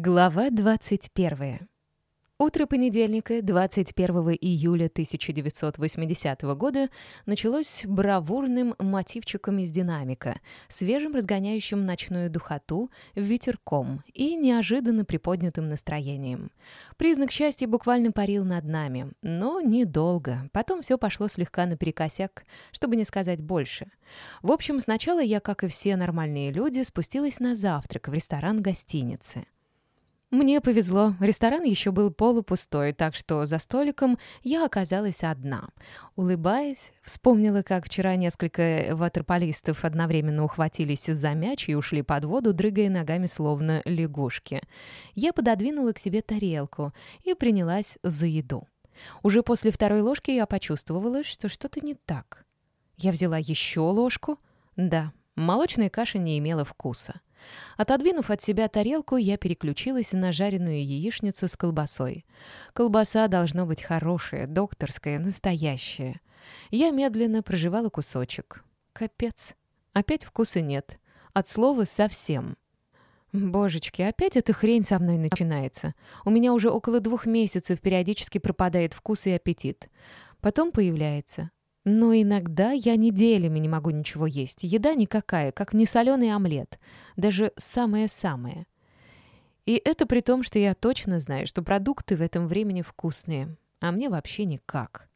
Глава 21. Утро понедельника, 21 июля 1980 года, началось бравурным мотивчиком из динамика, свежим разгоняющим ночную духоту, ветерком и неожиданно приподнятым настроением. Признак счастья буквально парил над нами, но недолго. Потом все пошло слегка наперекосяк, чтобы не сказать больше. В общем, сначала я, как и все нормальные люди, спустилась на завтрак в ресторан гостиницы. Мне повезло, ресторан еще был полупустой, так что за столиком я оказалась одна. Улыбаясь, вспомнила, как вчера несколько ватерполистов одновременно ухватились за мяч и ушли под воду, дрыгая ногами словно лягушки. Я пододвинула к себе тарелку и принялась за еду. Уже после второй ложки я почувствовала, что что-то не так. Я взяла еще ложку. Да, молочная каша не имела вкуса. Отодвинув от себя тарелку, я переключилась на жареную яичницу с колбасой. Колбаса должно быть хорошая, докторская, настоящая. Я медленно проживала кусочек. Капец. Опять вкуса нет. От слова «совсем». Божечки, опять эта хрень со мной начинается. У меня уже около двух месяцев периодически пропадает вкус и аппетит. Потом появляется. Но иногда я неделями не могу ничего есть. Еда никакая, как несоленый омлет. Даже самое-самое. И это при том, что я точно знаю, что продукты в этом времени вкусные. А мне вообще никак.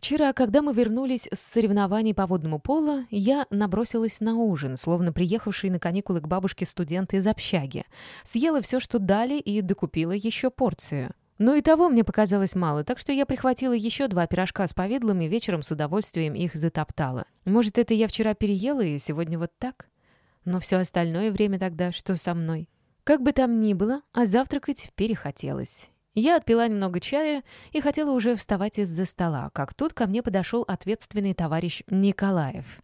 Вчера, когда мы вернулись с соревнований по водному полу, я набросилась на ужин, словно приехавший на каникулы к бабушке студент из общаги. Съела все, что дали, и докупила еще порцию. Но и того мне показалось мало, так что я прихватила еще два пирожка с повидлом и вечером с удовольствием их затоптала. Может, это я вчера переела и сегодня вот так? Но все остальное время тогда что со мной? Как бы там ни было, а завтракать перехотелось. Я отпила немного чая и хотела уже вставать из-за стола, как тут ко мне подошел ответственный товарищ Николаев.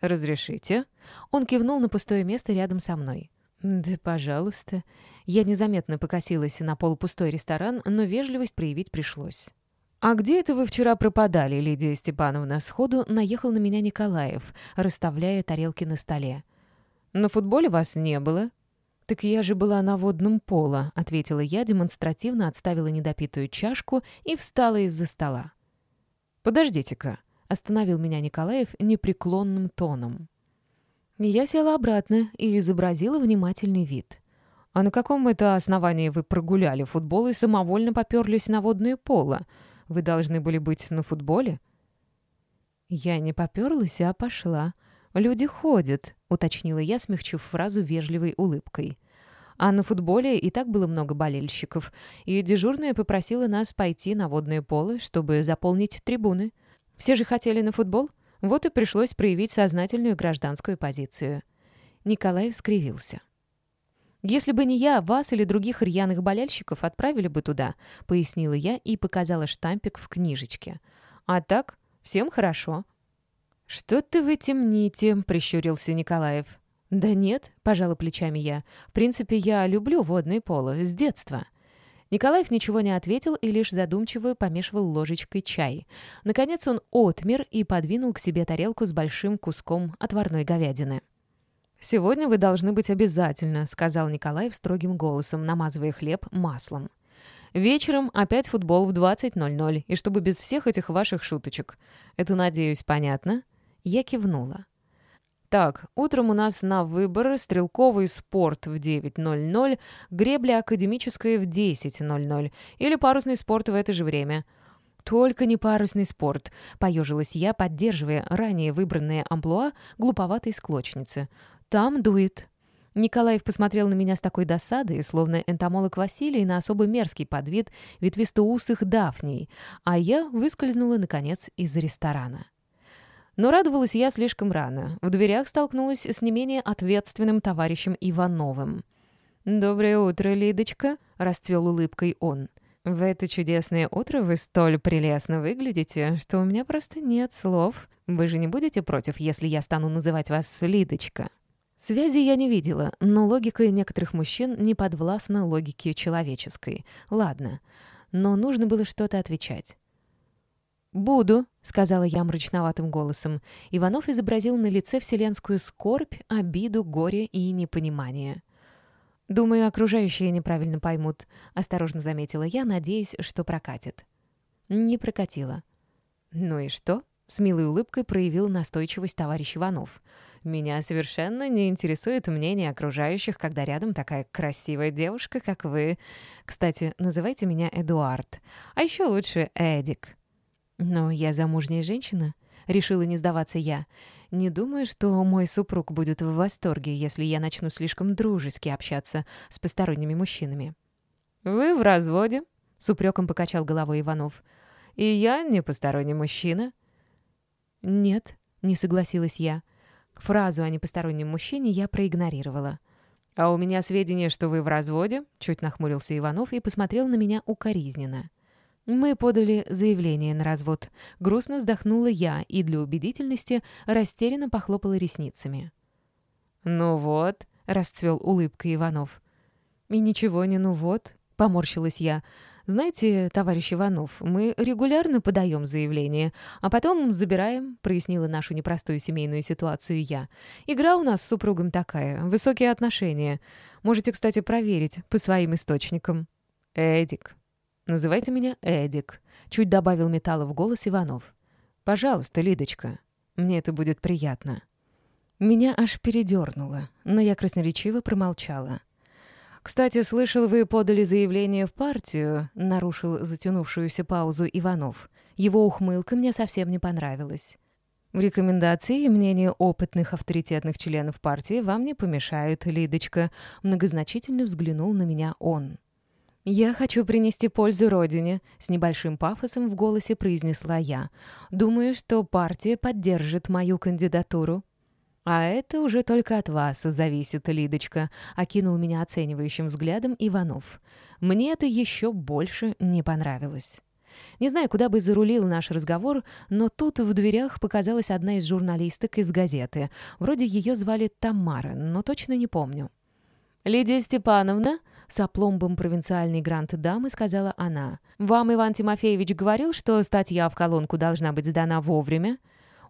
«Разрешите?» Он кивнул на пустое место рядом со мной. «Да, пожалуйста». Я незаметно покосилась на полупустой ресторан, но вежливость проявить пришлось. «А где это вы вчера пропадали, Лидия Степановна?» Сходу наехал на меня Николаев, расставляя тарелки на столе. «На футболе вас не было?» «Так я же была на водном поло», — ответила я, демонстративно отставила недопитую чашку и встала из-за стола. «Подождите-ка», — остановил меня Николаев непреклонным тоном. Я села обратно и изобразила внимательный вид. «А на каком это основании вы прогуляли футбол и самовольно поперлись на водное поло? Вы должны были быть на футболе?» «Я не поперлась, а пошла. Люди ходят», — уточнила я, смягчив фразу вежливой улыбкой. А на футболе и так было много болельщиков, и дежурная попросила нас пойти на водное поло, чтобы заполнить трибуны. Все же хотели на футбол, вот и пришлось проявить сознательную гражданскую позицию. Николай скривился. «Если бы не я, вас или других рьяных болельщиков отправили бы туда», — пояснила я и показала штампик в книжечке. «А так, всем хорошо». «Что-то вы темните», — прищурился Николаев. «Да нет», — пожала плечами я. «В принципе, я люблю водные поло с детства». Николаев ничего не ответил и лишь задумчиво помешивал ложечкой чай. Наконец он отмер и подвинул к себе тарелку с большим куском отварной говядины. «Сегодня вы должны быть обязательно», — сказал Николай строгим голосом, намазывая хлеб маслом. «Вечером опять футбол в 20.00, и чтобы без всех этих ваших шуточек. Это, надеюсь, понятно?» Я кивнула. Так, утром у нас на выбор стрелковый спорт в 9.00, гребля академическая в 10.00 или парусный спорт в это же время. «Только не парусный спорт», — поежилась я, поддерживая ранее выбранные амплуа глуповатой склочницы. Там дует». Николаев посмотрел на меня с такой досадой, словно энтомолог Василий на особо мерзкий подвид ветвистоусых дафней, а я выскользнула, наконец, из ресторана. Но радовалась я слишком рано. В дверях столкнулась с не менее ответственным товарищем Ивановым. «Доброе утро, Лидочка», — расцвел улыбкой он. «В это чудесное утро вы столь прелестно выглядите, что у меня просто нет слов. Вы же не будете против, если я стану называть вас Лидочка?» Связи я не видела, но логика некоторых мужчин не подвластна логике человеческой. Ладно, но нужно было что-то отвечать. «Буду», — сказала я мрачноватым голосом. Иванов изобразил на лице вселенскую скорбь, обиду, горе и непонимание. «Думаю, окружающие неправильно поймут», — осторожно заметила я, надеясь, что прокатит. Не прокатило. «Ну и что?» — с милой улыбкой проявил настойчивость товарищ Иванов. «Меня совершенно не интересует мнение окружающих, когда рядом такая красивая девушка, как вы. Кстати, называйте меня Эдуард, а еще лучше Эдик». «Но я замужняя женщина», — решила не сдаваться я. Не думаю, что мой супруг будет в восторге, если я начну слишком дружески общаться с посторонними мужчинами. «Вы в разводе?» — с упреком покачал головой Иванов. «И я не посторонний мужчина». «Нет», — не согласилась я. Фразу о непостороннем мужчине я проигнорировала. «А у меня сведения, что вы в разводе?» — чуть нахмурился Иванов и посмотрел на меня укоризненно. Мы подали заявление на развод. Грустно вздохнула я и для убедительности растерянно похлопала ресницами. «Ну вот», — расцвел улыбкой Иванов. «И ничего не ну вот», — поморщилась я. «Знаете, товарищ Иванов, мы регулярно подаем заявление, а потом забираем», — прояснила нашу непростую семейную ситуацию я. «Игра у нас с супругом такая, высокие отношения. Можете, кстати, проверить по своим источникам». «Эдик, «Называйте меня Эдик», — чуть добавил металла в голос Иванов. «Пожалуйста, Лидочка, мне это будет приятно». Меня аж передернуло, но я красноречиво промолчала. «Кстати, слышал, вы подали заявление в партию», — нарушил затянувшуюся паузу Иванов. Его ухмылка мне совсем не понравилась. «В рекомендации и мнение опытных авторитетных членов партии вам не помешают, Лидочка», — многозначительно взглянул на меня он. «Я хочу принести пользу Родине», — с небольшим пафосом в голосе произнесла я. «Думаю, что партия поддержит мою кандидатуру». «А это уже только от вас зависит, Лидочка», — окинул меня оценивающим взглядом Иванов. «Мне это еще больше не понравилось». Не знаю, куда бы зарулил наш разговор, но тут в дверях показалась одна из журналисток из газеты. Вроде ее звали Тамара, но точно не помню. «Лидия Степановна?» С опломбом провинциальной грант-дамы сказала она. «Вам Иван Тимофеевич говорил, что статья в колонку должна быть сдана вовремя?»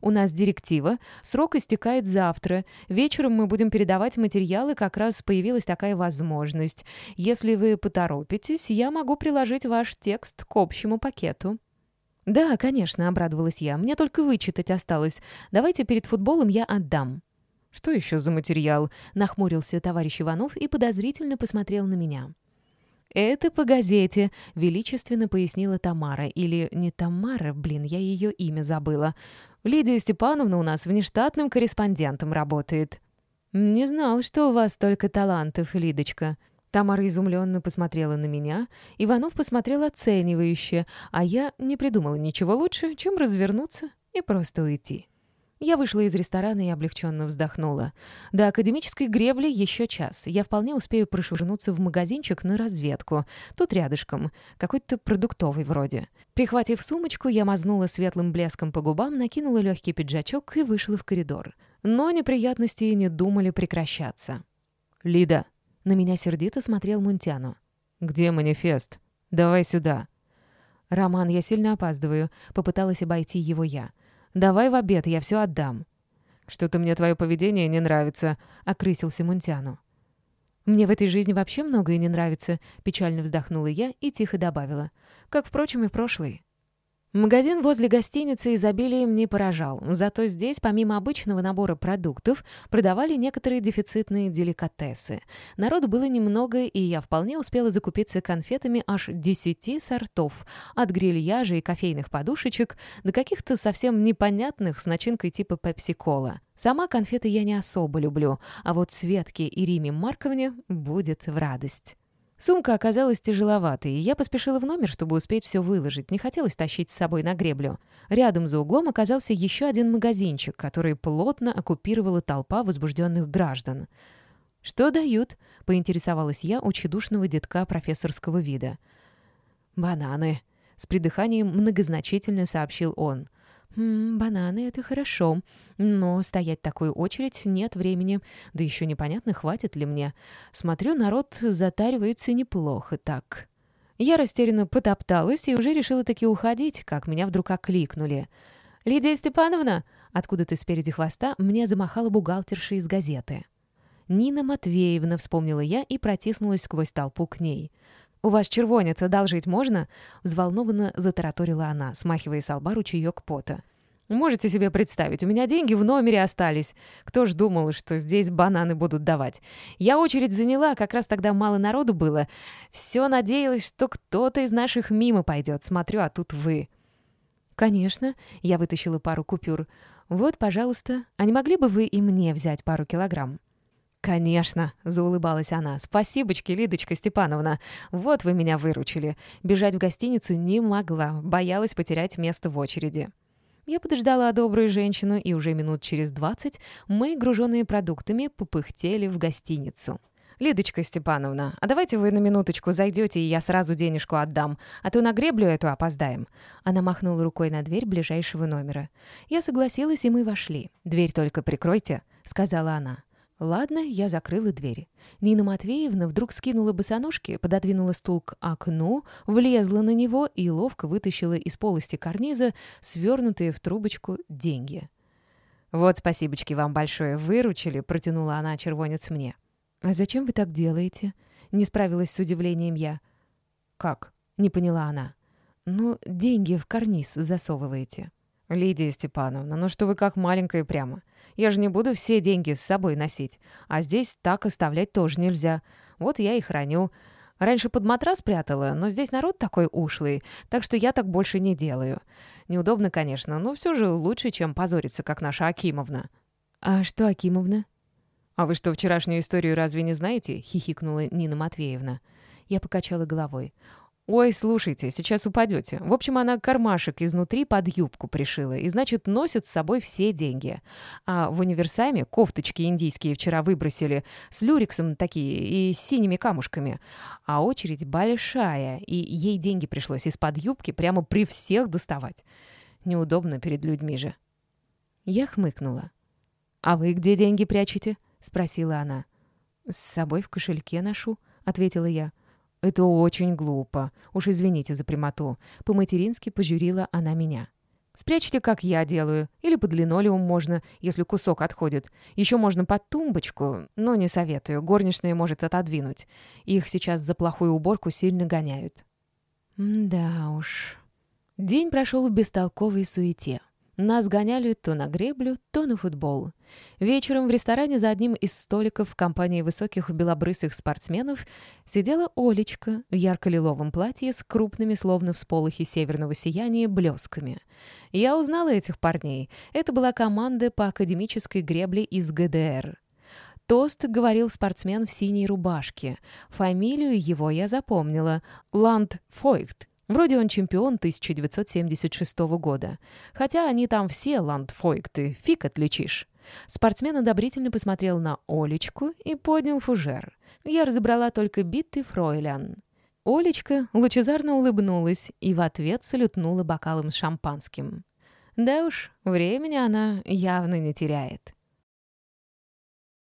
У нас директива. Срок истекает завтра. Вечером мы будем передавать материалы, как раз появилась такая возможность. Если вы поторопитесь, я могу приложить ваш текст к общему пакету». «Да, конечно», — обрадовалась я. «Мне только вычитать осталось. Давайте перед футболом я отдам». «Что еще за материал?» — нахмурился товарищ Иванов и подозрительно посмотрел на меня. «Это по газете», — величественно пояснила Тамара. Или не Тамара, блин, я ее имя забыла. «Лидия Степановна у нас внештатным корреспондентом работает». «Не знал, что у вас столько талантов, Лидочка». Тамара изумленно посмотрела на меня, Иванов посмотрел оценивающе, а я не придумала ничего лучше, чем развернуться и просто уйти. Я вышла из ресторана и облегченно вздохнула. До академической гребли еще час. Я вполне успею прошвырнуться в магазинчик на разведку. Тут рядышком. Какой-то продуктовый вроде. Прихватив сумочку, я мазнула светлым блеском по губам, накинула легкий пиджачок и вышла в коридор. Но неприятности не думали прекращаться. «Лида!» На меня сердито смотрел Мунтяну. «Где манифест? Давай сюда!» «Роман, я сильно опаздываю», — попыталась обойти его я. Давай в обед, я все отдам». «Что-то мне твое поведение не нравится», — окрысился Мунтяну. «Мне в этой жизни вообще многое не нравится», — печально вздохнула я и тихо добавила. «Как, впрочем, и прошлый». Магазин возле гостиницы изобилием не поражал, зато здесь, помимо обычного набора продуктов, продавали некоторые дефицитные деликатесы. Народу было немного, и я вполне успела закупиться конфетами аж десяти сортов, от грильяжа и кофейных подушечек до каких-то совсем непонятных с начинкой типа пепси-кола. Сама конфеты я не особо люблю, а вот Светке и Риме Марковне будет в радость. Сумка оказалась тяжеловатой, и я поспешила в номер, чтобы успеть все выложить. Не хотелось тащить с собой на греблю. Рядом за углом оказался еще один магазинчик, который плотно оккупировала толпа возбужденных граждан. «Что дают?» — поинтересовалась я у чедушного детка профессорского вида. «Бананы», — с придыханием многозначительно сообщил он. «М бананы — это хорошо, но стоять такую очередь нет времени, да еще непонятно, хватит ли мне. Смотрю, народ затаривается неплохо так». Я растерянно потопталась и уже решила таки уходить, как меня вдруг окликнули. «Лидия Степановна!» Откуда-то спереди хвоста мне замахала бухгалтерша из газеты. «Нина Матвеевна», — вспомнила я и протиснулась сквозь толпу к ней. «У вас червонец одолжить можно?» — взволнованно затараторила она, смахивая с лба ручеёк пота. Можете себе представить, у меня деньги в номере остались. Кто ж думал, что здесь бананы будут давать? Я очередь заняла, как раз тогда мало народу было. Все надеялась, что кто-то из наших мимо пойдет. Смотрю, а тут вы. Конечно, я вытащила пару купюр. Вот, пожалуйста, а не могли бы вы и мне взять пару килограмм? «Конечно», — заулыбалась она. «Спасибочки, Лидочка Степановна. Вот вы меня выручили. Бежать в гостиницу не могла, боялась потерять место в очереди». Я подождала добрую женщину, и уже минут через двадцать мы, груженные продуктами, попыхтели в гостиницу. «Лидочка Степановна, а давайте вы на минуточку зайдете, и я сразу денежку отдам, а то на греблю эту опоздаем». Она махнула рукой на дверь ближайшего номера. Я согласилась, и мы вошли. «Дверь только прикройте», — сказала она. Ладно, я закрыла дверь. Нина Матвеевна вдруг скинула босоножки, пододвинула стул к окну, влезла на него и ловко вытащила из полости карниза свернутые в трубочку деньги. «Вот спасибочки вам большое, выручили», — протянула она червонец мне. «А зачем вы так делаете?» — не справилась с удивлением я. «Как?» — не поняла она. «Ну, деньги в карниз засовываете». «Лидия Степановна, ну что вы как маленькая прямо. Я же не буду все деньги с собой носить. А здесь так оставлять тоже нельзя. Вот я и храню. Раньше под матрас прятала, но здесь народ такой ушлый, так что я так больше не делаю. Неудобно, конечно, но все же лучше, чем позориться, как наша Акимовна». «А что Акимовна?» «А вы что, вчерашнюю историю разве не знаете?» — хихикнула Нина Матвеевна. Я покачала головой. «Ой, слушайте, сейчас упадете. В общем, она кармашек изнутри под юбку пришила, и, значит, носит с собой все деньги. А в универсаме кофточки индийские вчера выбросили, с люрексом такие и с синими камушками. А очередь большая, и ей деньги пришлось из-под юбки прямо при всех доставать. Неудобно перед людьми же». Я хмыкнула. «А вы где деньги прячете?» — спросила она. «С собой в кошельке ношу», — ответила я. «Это очень глупо. Уж извините за прямоту». По-матерински пожурила она меня. «Спрячьте, как я делаю. Или под линолеум можно, если кусок отходит. Еще можно под тумбочку, но не советую. Горничная может отодвинуть. Их сейчас за плохую уборку сильно гоняют». «Да уж». День прошел в бестолковой суете. Нас гоняли то на греблю, то на футбол. Вечером в ресторане за одним из столиков в компании высоких белобрысых спортсменов сидела Олечка в ярко-лиловом платье с крупными, словно всполохи северного сияния, блесками. Я узнала этих парней. Это была команда по академической гребле из ГДР. Тост говорил спортсмен в синей рубашке. Фамилию его я запомнила. Ланд Фойхт. Вроде он чемпион 1976 года. Хотя они там все ландфойкты, фиг отличишь. Спортсмен одобрительно посмотрел на Олечку и поднял фужер. Я разобрала только битый фройлян. Олечка лучезарно улыбнулась и в ответ салютнула бокалом с шампанским. Да уж, времени она явно не теряет.